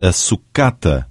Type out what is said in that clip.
a sucata.